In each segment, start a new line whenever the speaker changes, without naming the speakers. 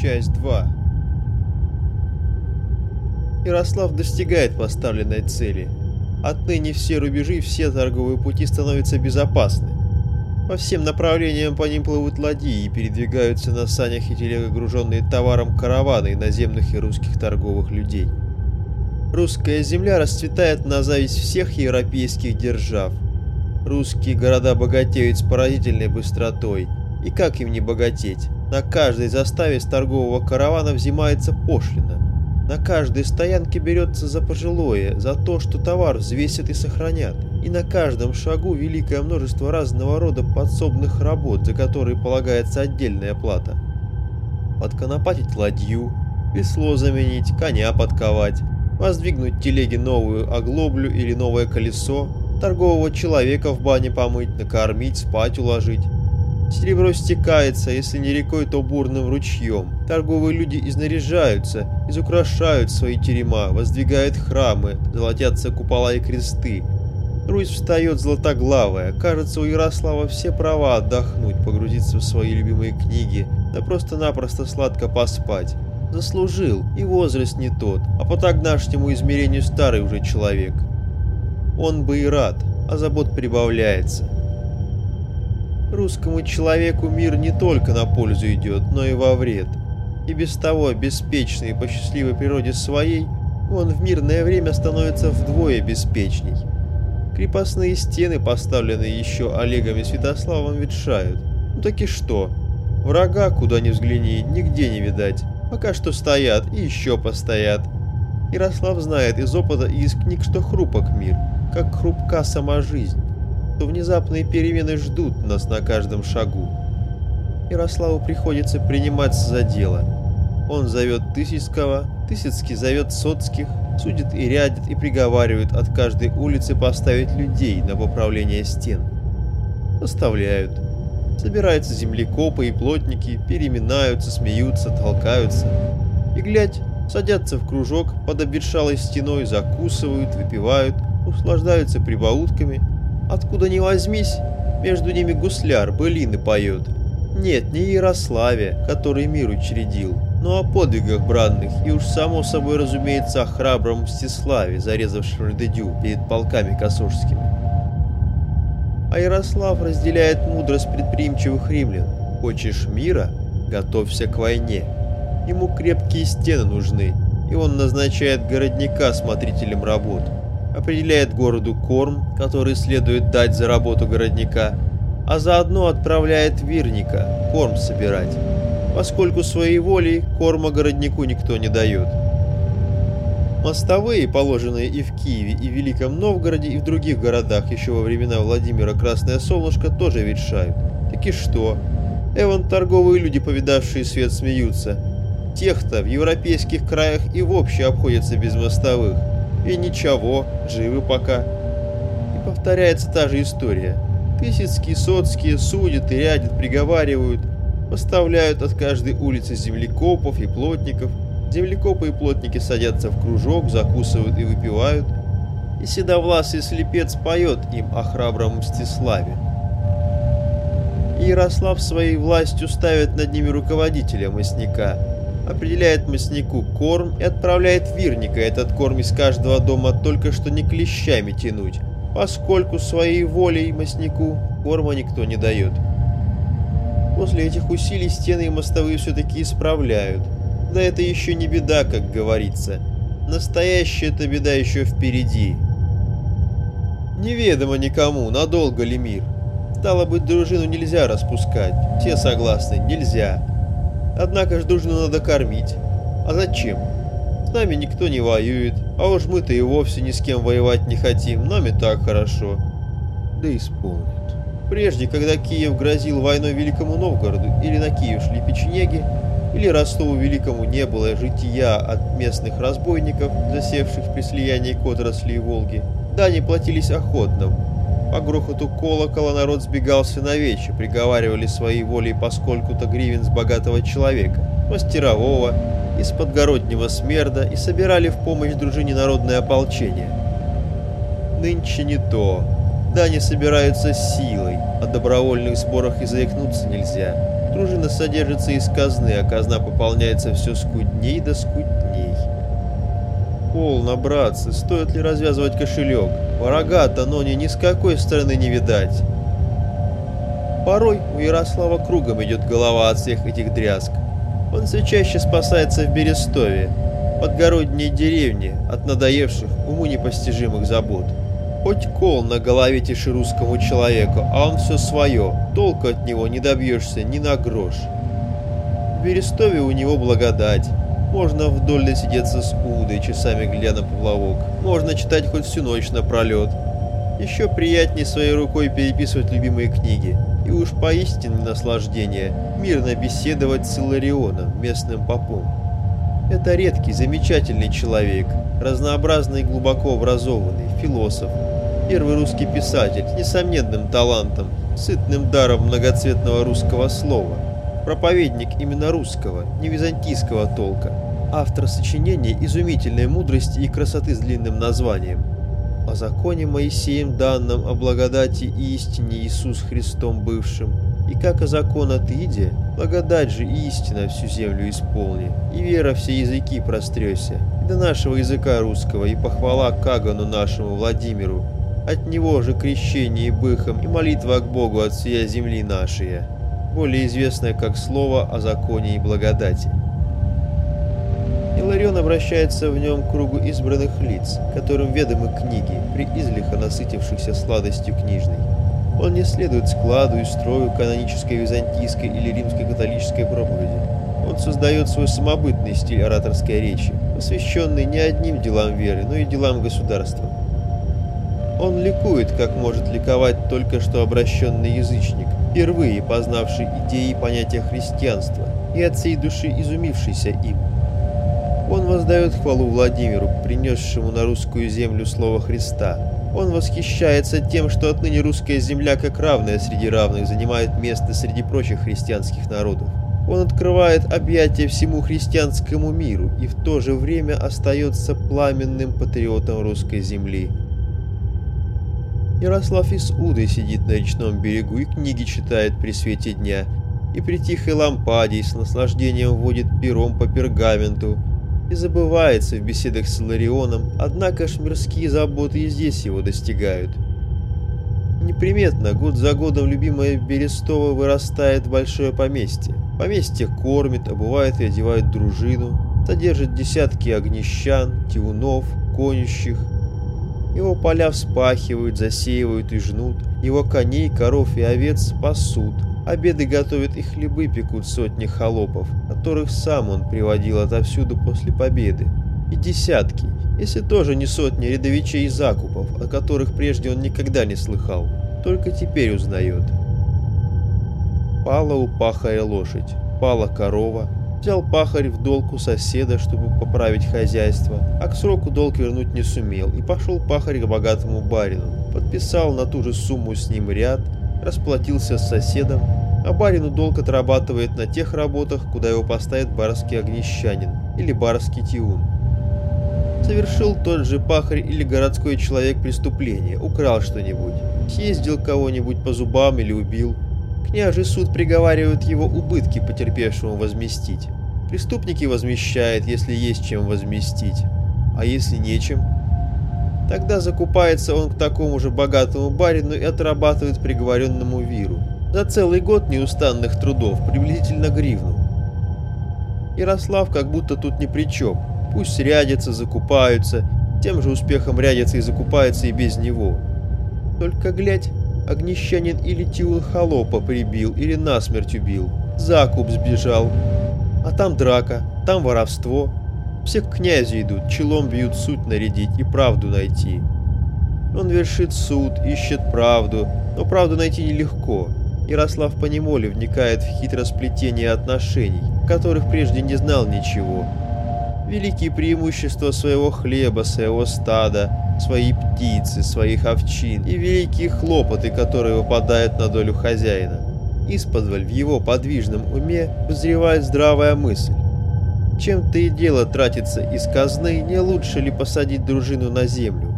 Часть 2 Ярослав достигает поставленной цели. Отныне все рубежи все торговые пути становятся безопасны. По всем направлениям по ним плывут ладьи и передвигаются на санях и телегах груженные товаром караваны иноземных и русских торговых людей. Русская земля расцветает на зависть всех европейских держав. Русские города богатеют с поразительной быстротой. И как им не богатеть? На каждой заставе с торгового каравана взимается пошлина. На каждой стоянке берется за пожилое, за то, что товар взвесят и сохранят. И на каждом шагу великое множество разного рода подсобных работ, за которые полагается отдельная плата. Подконопатить ладью, весло заменить, коня подковать, воздвигнуть телеге новую оглоблю или новое колесо, торгового человека в бане помыть, накормить, спать уложить. Серебро стекается, если не рекой, то бурным ручьем. Торговые люди изнаряжаются, изукрашают свои терема, воздвигают храмы, золотятся купола и кресты. Русь встает златоглавая, кажется, у Ярослава все права отдохнуть, погрузиться в свои любимые книги, да просто-напросто сладко поспать. Заслужил, и возраст не тот, а по тогдашнему измерению старый уже человек. Он бы и рад, а забот прибавляется. Русскому человеку мир не только на пользу идет, но и во вред. И без того беспечный по счастливой природе своей, он в мирное время становится вдвое беспечней. Крепостные стены, поставленные еще Олегом и Святославом, ветшают. Ну так и что? Врага, куда ни взгляни, нигде не видать. Пока что стоят и еще постоят. Ярослав знает из опыта и из книг, что хрупок мир, как хрупка сама жизнь то внезапные перемены ждут нас на каждом шагу. Ярославу приходится приниматься за дело. Он зовет Тысяцкого, Тысяцкий зовет Соцких, судит и рядит и приговаривает от каждой улицы поставить людей на поправление стен. Поставляют. Собираются землекопы и плотники, переминаются, смеются, толкаются. И глядь, садятся в кружок под обветшалой стеной, закусывают, выпивают, услаждаются прибаутками – Откуда ни возьмись, между ними гусляр былины поет. Нет, не Ярославе, который мир учредил, но о подвигах бранных и уж само собой разумеется о храбром Мстиславе, зарезавшем Дедю перед полками косожскими. А Ярослав разделяет мудрость предприимчивых римлян. Хочешь мира? Готовься к войне. Ему крепкие стены нужны, и он назначает городника смотрителем работ определяет городу корм, который следует дать за работу городника, а заодно отправляет вирника корм собирать, поскольку своей волей корма городнику никто не дает. Мостовые, положенные и в Киеве, и в Великом Новгороде, и в других городах еще во времена Владимира Красное Солнышко тоже ветшают. Так и что? Эван торговые люди, повидавшие свет, смеются. Тех-то в европейских краях и вовсе обходятся без мостовых. И ничего, живы пока. И повторяется та же история. Тысяцкие, соцкие судят и рядят, приговаривают, поставляют от каждой улицы землекопов и плотников. Землекопы и плотники садятся в кружок, закусывают и выпивают. И седовласый слепец поет им о храбром Мстиславе. И Ярослав своей властью ставит над ними руководителя мясника – определяет мяснику корм и отправляет вирника этот корм из каждого дома только что не клещами тянуть, поскольку своей волей мяснику корма никто не дает. После этих усилий стены и мостовые все-таки исправляют. Да это еще не беда, как говорится. Настоящая эта беда еще впереди. Неведомо никому, надолго ли мир. Стало быть, дружину нельзя распускать. Все согласны, нельзя. Однако ж дружину надо кормить. А зачем? С нами никто не воюет, а уж мы-то и вовсе ни с кем воевать не хотим, нам и так хорошо. Да исполнит. Прежде, когда Киев грозил войной Великому Новгороду, или на Киев шли печенеги, или Ростову Великому не было жития от местных разбойников, засевших при слиянии к отрасли и Волги, дани платились охотно, по грохоту колокола народ сбегался на вече, приговаривали своей волей поскольку-то гривен с богатого человека, мастерового, из подгороднего смерда и собирали в помощь дружине народное ополчение. Нынче не то. Да, они собираются силой, о добровольных сборах и заикнуться нельзя. Дружина содержится из казны, а казна пополняется все скудней да скудней. Полно, братцы, стоит ли развязывать кошелек? Врага-то, но ни с какой стороны не видать. Порой у Ярослава кругом идет голова от всех этих дрязг. Он все чаще спасается в Берестове, подгородней деревне, от надоевших уму непостижимых забот. Хоть кол на голове тиши русскому человеку, а он все свое, толку от него не добьешься ни на грош. В Берестове у него благодать. Можно вдоль досидеться с удой, часами глядя на поплавок. Можно читать хоть всю ночь напролет. Еще приятнее своей рукой переписывать любимые книги. И уж поистине наслаждение мирно беседовать с Иларионом, местным попом. Это редкий, замечательный человек, разнообразный глубоко образованный, философ, первый русский писатель с несомненным талантом, сытным даром многоцветного русского слова, проповедник именно русского, не византийского толка, автор сочинений изумительной мудрости и красоты с длинным названием. «О законе Моисеем данном, о благодати и истине Иисус Христом бывшим, и как о закон от Иде, благодать же и истина всю землю исполни, и вера все языки прострёся, и до нашего языка русского, и похвала Кагану нашему Владимиру, от него же крещение и быхом, и молитва к Богу от всей земли нашей, более известное как слово о законе и благодати. Иларион обращается в нем к кругу избранных лиц, которым ведомы книги, при излихо насытившихся сладостью книжной. Он не следует складу и строю канонической византийской или римской католической проповеди. Он создает свой самобытный стиль ораторской речи, посвященный не одним делам веры, но и делам государства. Он ликует, как может ликовать только что обращенный язычник, впервые познавший идеи и понятия христианства и от всей души изумившийся им. Он воздает хвалу Владимиру, принесшему на русскую землю слово Христа, он восхищается тем, что отныне русская земля как равная среди равных занимает место среди прочих христианских народов. Он открывает объятия всему христианскому миру и в то же время остается пламенным патриотом русской земли. Ярослав из Уды сидит на речном берегу и книги читает при свете дня, и при тихой лампаде с наслаждением водит пером по пергаменту, и забывается в беседах с Ларионом, однако ж мирские заботы и здесь его достигают. Неприметно, год за годом любимая Берестова вырастает в большое поместье. Поместье кормит, обувает и одевает дружину, содержит десятки огнищан, тивунов, конющих. Его поля вспахивают, засеивают и жнут, его коней, коров и овец пасут, Обеды готовят и хлебы пекут сотни холопов, которых сам он приводил отовсюду после победы. И десятки, если тоже не сотни рядовичей и закупов, о которых прежде он никогда не слыхал, только теперь узнает. Пала у пахаря лошадь, пала корова, взял пахарь в долг у соседа, чтобы поправить хозяйство, а к сроку долг вернуть не сумел, и пошел пахарь к богатому барину, подписал на ту же сумму с ним ряд, расплатился с соседом, а барину долг отрабатывает на тех работах, куда его поставит барский огнещанин или барский тиун. Совершил тот же пахарь или городской человек преступление, украл что-нибудь, съездил кого-нибудь по зубам или убил. Княжий суд приговаривает его убытки потерпевшему возместить. Преступники возмещает, если есть чем возместить, а если нечем – Тогда закупается он к такому же богатому барину и отрабатывает приговоренному виру. За целый год неустанных трудов приблизительно гривну. Ярослав как будто тут ни при чем. Пусть рядятся, закупаются, тем же успехом рядятся и закупаются и без него. Только глядь, огнещанин или Тиун холопа прибил, или насмерть убил. Закуп сбежал. А там драка, там воровство, все к князю идут, челом бьют суть нарядить и правду найти. Он вершит суд, ищет правду, но правду найти нелегко. Ярослав понемоле вникает в хитросплетение отношений, которых прежде не знал ничего. Великие преимущества своего хлеба, своего стада, своей птицы, своих овчин и великие хлопоты, которые выпадают на долю хозяина. Исподволь в его подвижном уме взревает здравая мысль. Чем-то и дело тратится из казны, не лучше ли посадить дружину на землю?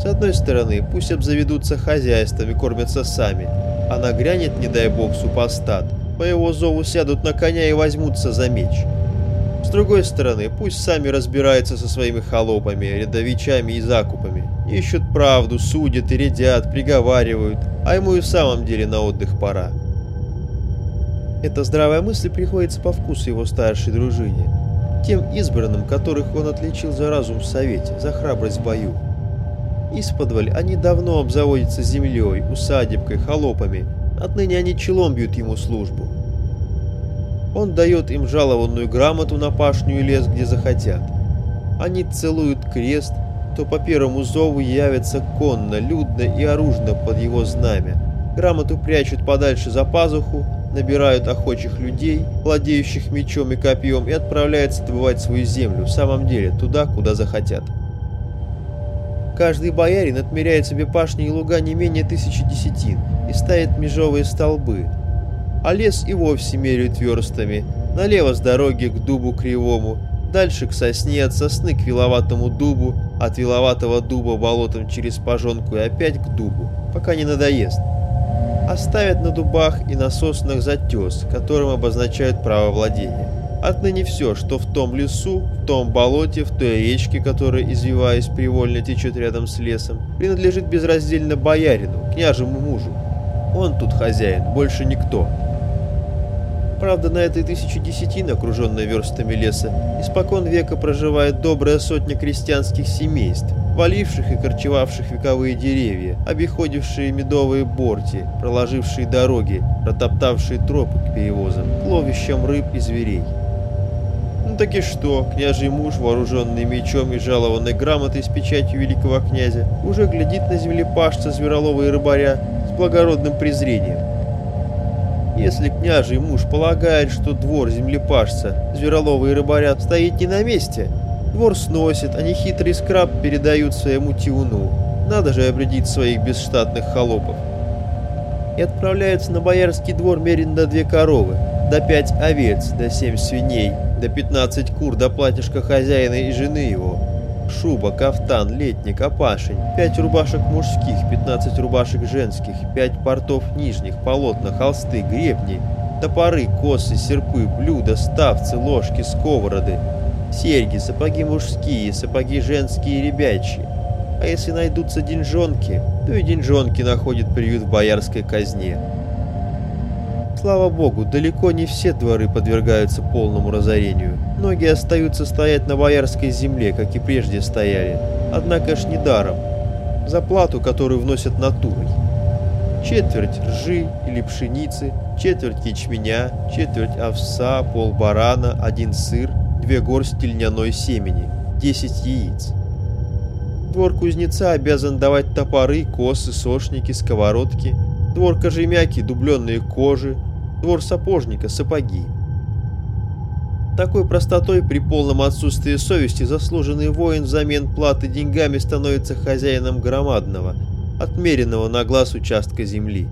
С одной стороны, пусть обзаведутся хозяйствами, кормятся сами, а нагрянет, не дай бог, супостат. По его зову сядут на коня и возьмутся за меч. С другой стороны, пусть сами разбираются со своими холопами, рядовичами и закупами. Ищут правду, судят и рядят, приговаривают, а ему и в самом деле на отдых пора. Эта здравая мысль приходится по вкусу его старшей дружине, тем избранным, которых он отличил за разум в совете, за храбрость в бою. Исподволь они давно обзаводятся землей, усадебкой, холопами, отныне они челом бьют ему службу. Он дает им жалованную грамоту на пашню и лес, где захотят. Они целуют крест, то по первому зову явятся конно, людно и оружно под его знамя. Грамоту прячут подальше за пазуху, набирают охочих людей, владеющих мечом и копьем, и отправляются добывать свою землю, в самом деле, туда, куда захотят. Каждый боярин отмеряет себе пашни и луга не менее тысячи десятин и ставит межовые столбы, а лес и вовсе меряют верстами. Налево с дороги к дубу кривому, дальше к сосне, от сосны к виловатому дубу, от виловатого дуба болотом через пожонку и опять к дубу, пока не надоест. Оставят на дубах и на соснах затес, которым обозначают право владения. Отныне все, что в том лесу, в том болоте, в той речке, которая, извиваясь, привольно течет рядом с лесом, принадлежит безраздельно боярину, княжему мужу. Он тут хозяин, больше никто. Правда, на этой тысяче десятин, окруженной верстами леса, испокон века проживает добрая сотня крестьянских семейств, валивших и корчевавших вековые деревья, обиходившие медовые борти, проложившие дороги, протоптавшие тропы к перевозам, к ловищам рыб и зверей. Ну так и что, княжий муж, вооруженный мечом и жалованной грамотой с печатью великого князя, уже глядит на землепашца, зверолова и рыбаря с благородным презрением. Если княжий муж полагает, что двор землепашца, зверолова и рыбаря стоит не на месте, двор сносит, а нехитрый скраб передают своему тиуну. Надо же обредить своих бесштатных холопов. И отправляются на боярский двор мерен до две коровы, до пять овец, до семь свиней, до пятнадцать кур, до платьишка хозяина и жены его, шуба, кафтан, летник, опашень, пять рубашек мужских, пятнадцать рубашек женских, пять портов нижних, полотна, холсты, гребни, топоры, косы, серпы, блюда, ставцы, ложки, сковороды, серьги, сапоги мужские, сапоги женские и ребячьи. А если найдутся деньжонки, то и деньжонки находят приют в боярской казне. Слава богу, далеко не все дворы подвергаются полному разорению. Многие остаются стоять на боярской земле, как и прежде стояли. Однако ж не даром. За плату, которую вносят натурой. Четверть ржи или пшеницы, четверть ячменя, четверть овса, пол барана, один сыр, две горсти льняной семени, десять яиц. Двор кузнеца обязан давать топоры, косы, сошники, сковородки, двор кожемяки, дубленные кожи, двор сапожника, сапоги. Такой простотой при полном отсутствии совести заслуженный воин взамен платы деньгами становится хозяином громадного, отмеренного на глаз участка земли.